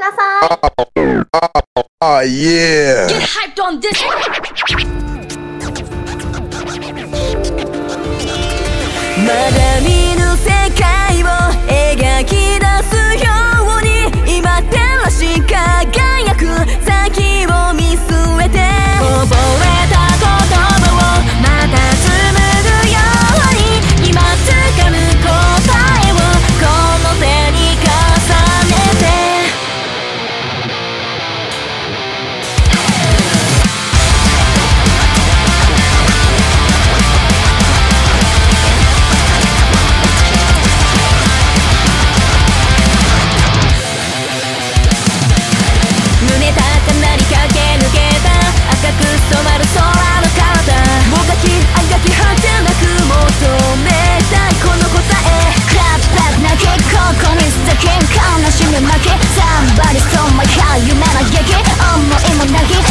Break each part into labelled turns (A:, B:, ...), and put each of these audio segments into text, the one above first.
A: ださい。
B: まだ見ぬ世界を描き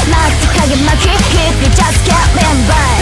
B: Mask to cut you just can't remember.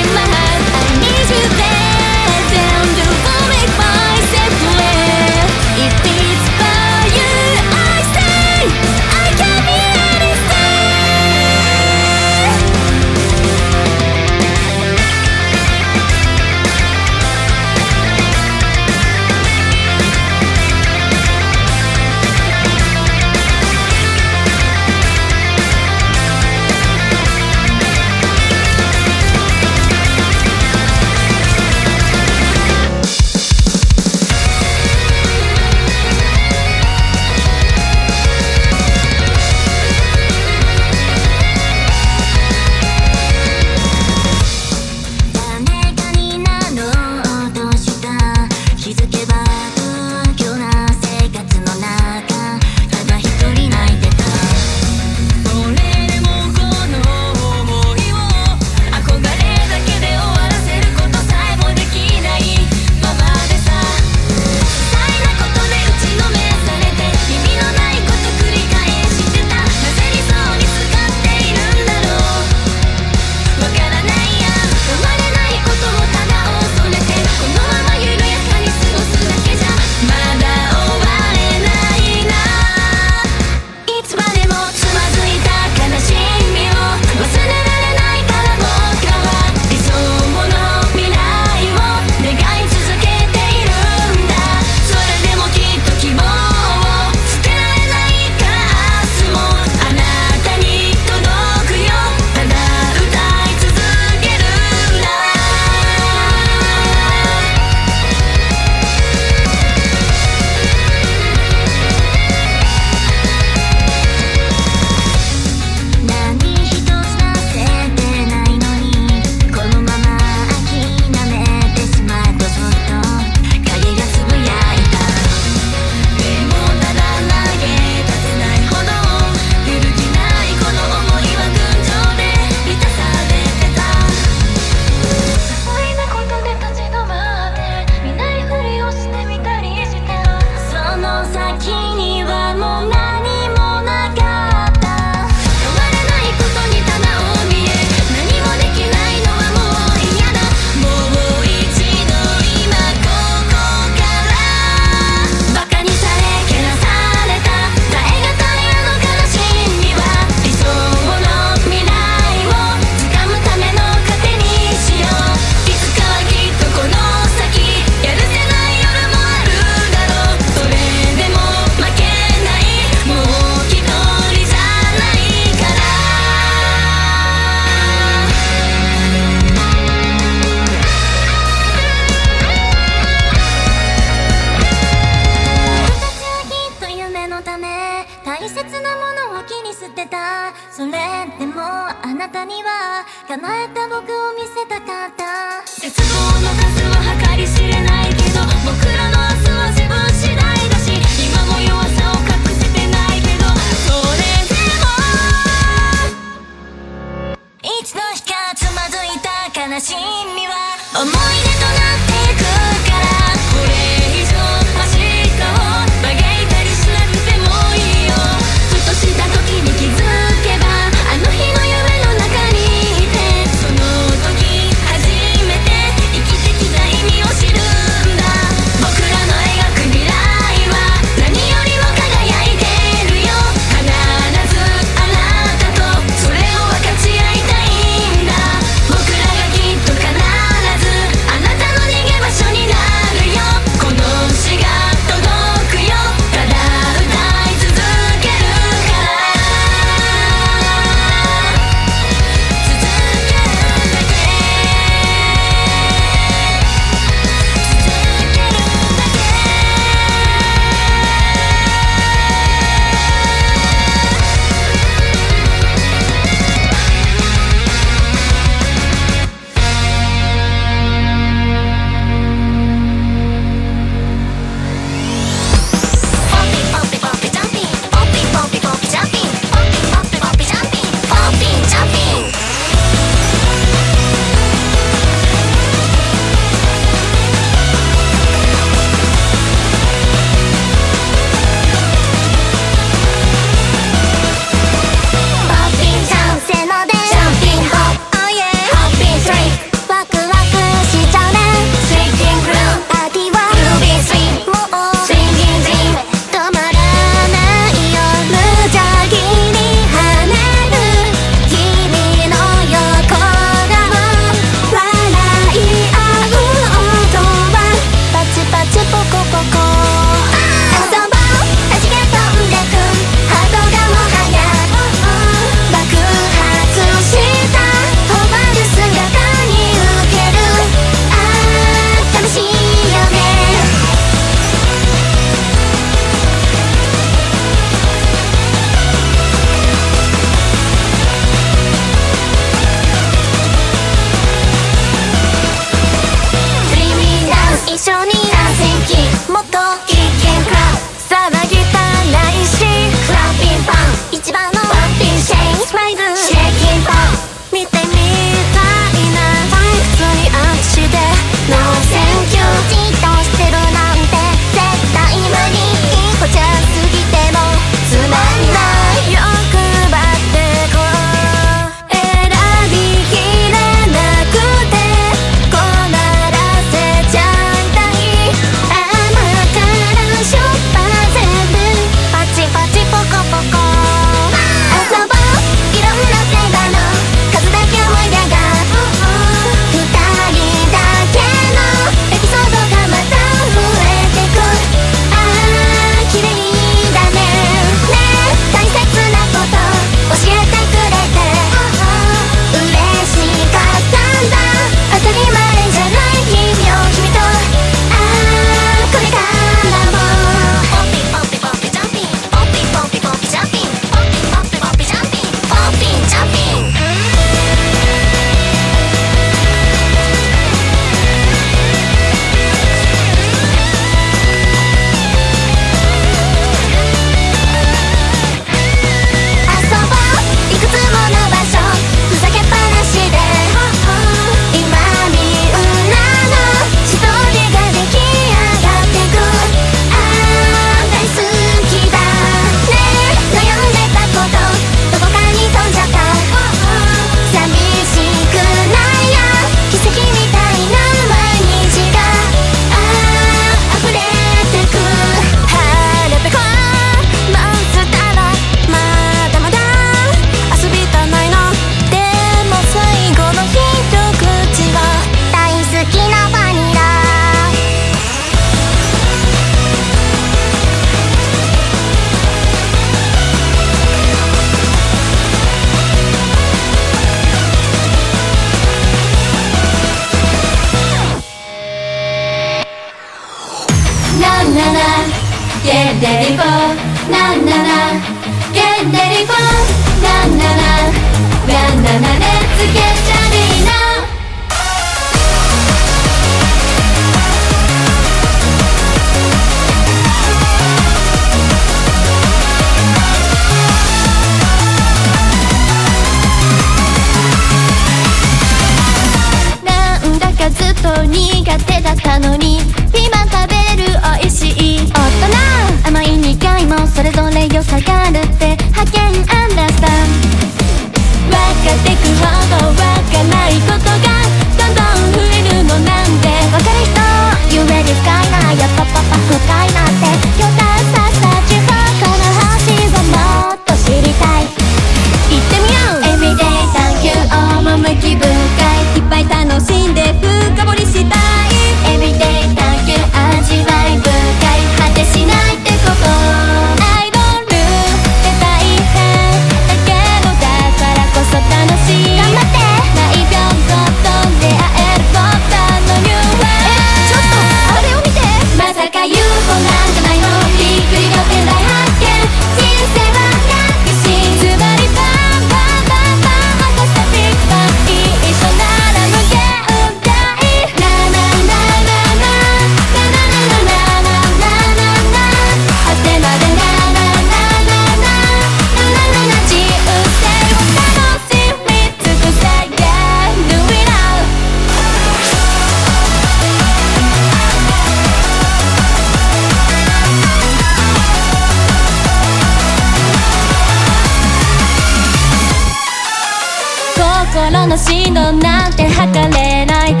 B: 心の振動なんて測れない。表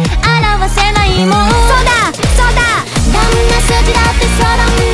B: せないもん。そうだそうだ。どんな数字だってその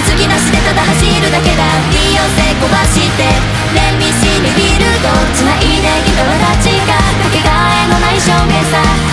B: 息継ぎなしでただ走るだけだ。利用性壊して。連密にビルド。ないでギターはちが。かけがえのない証明さ。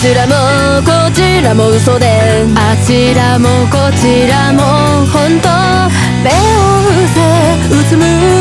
C: ちら
D: もこちらも嘘であちらもこちらも本当目を伏せうつむ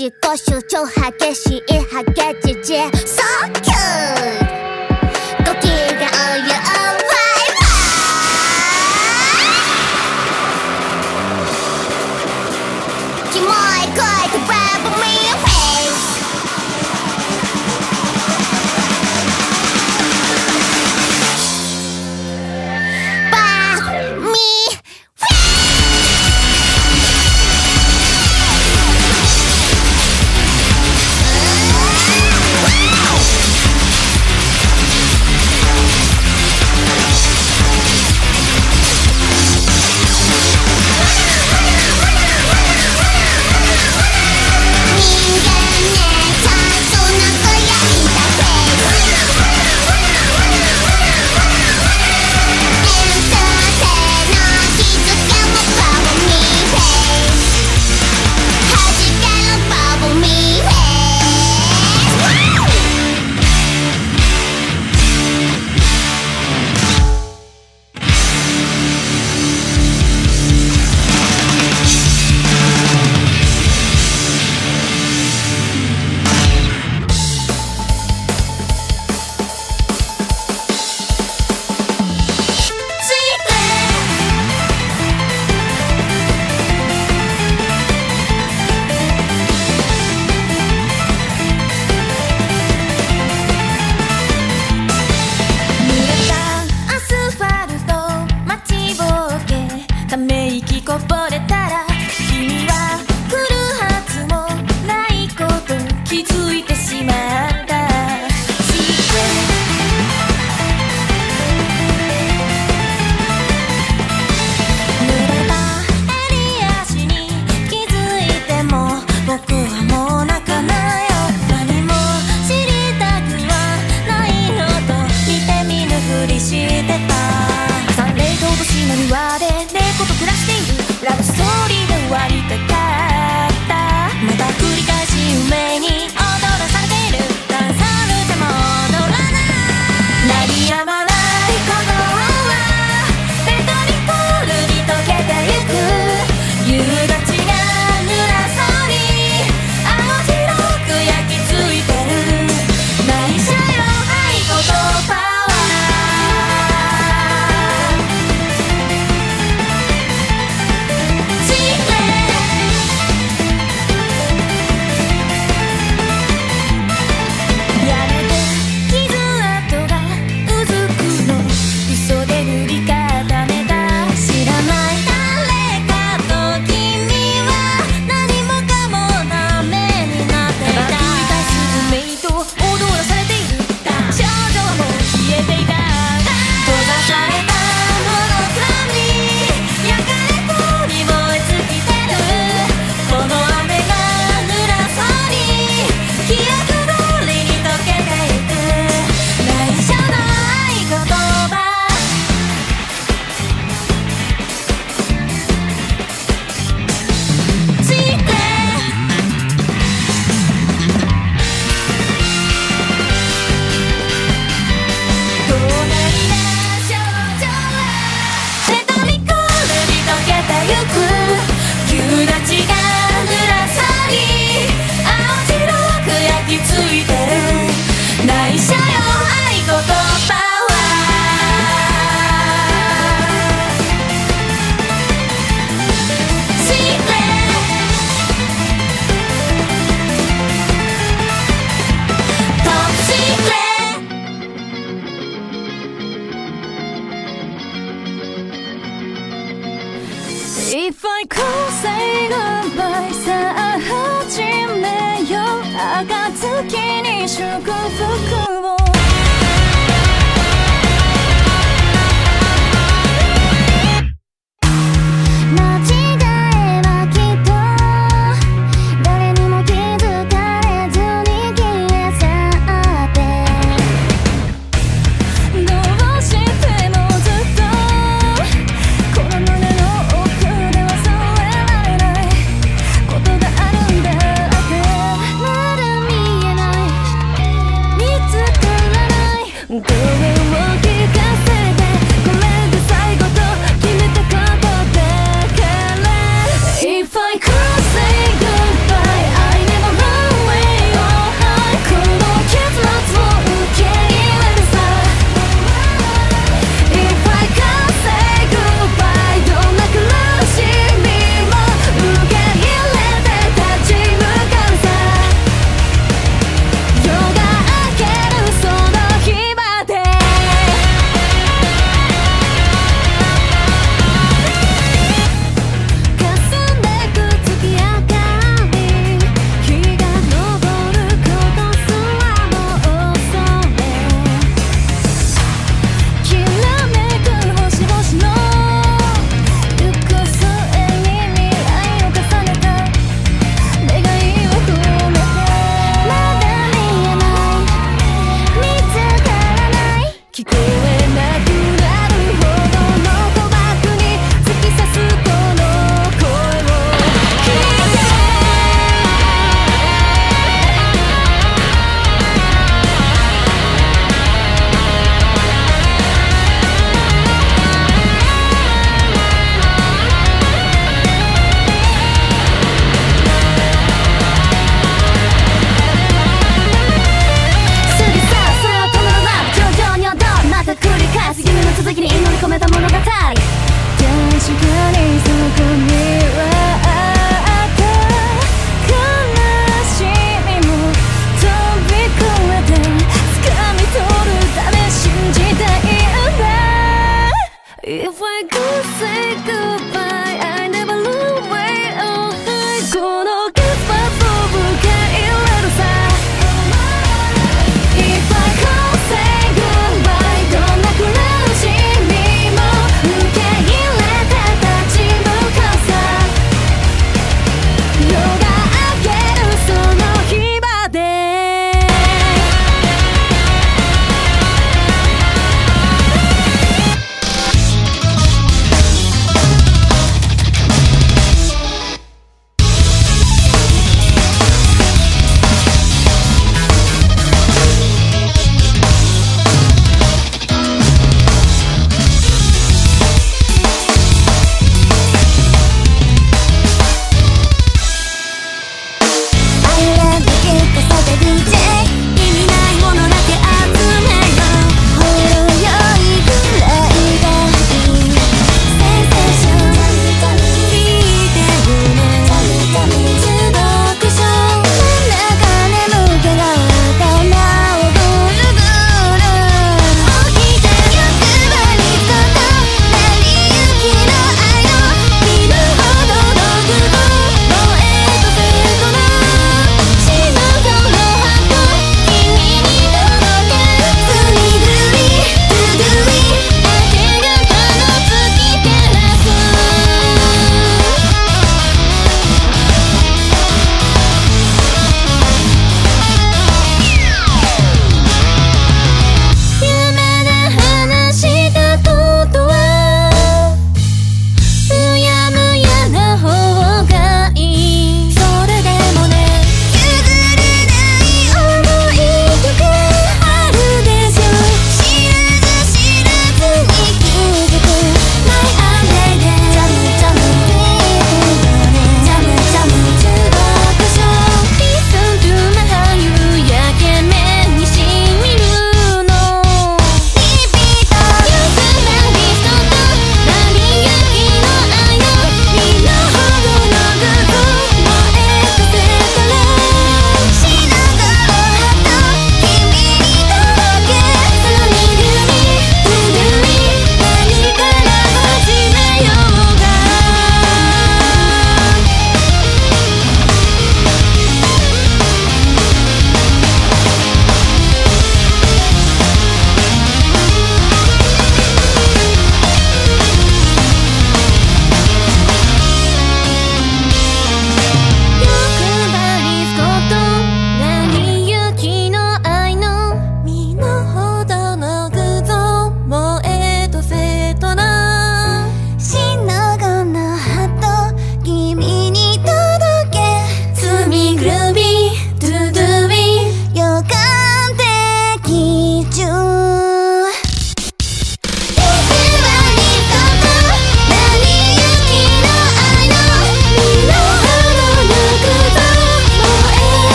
E: 自己主張激しい激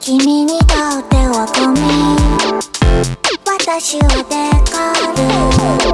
B: 君にとってはゴ私は
A: デカー
E: ル。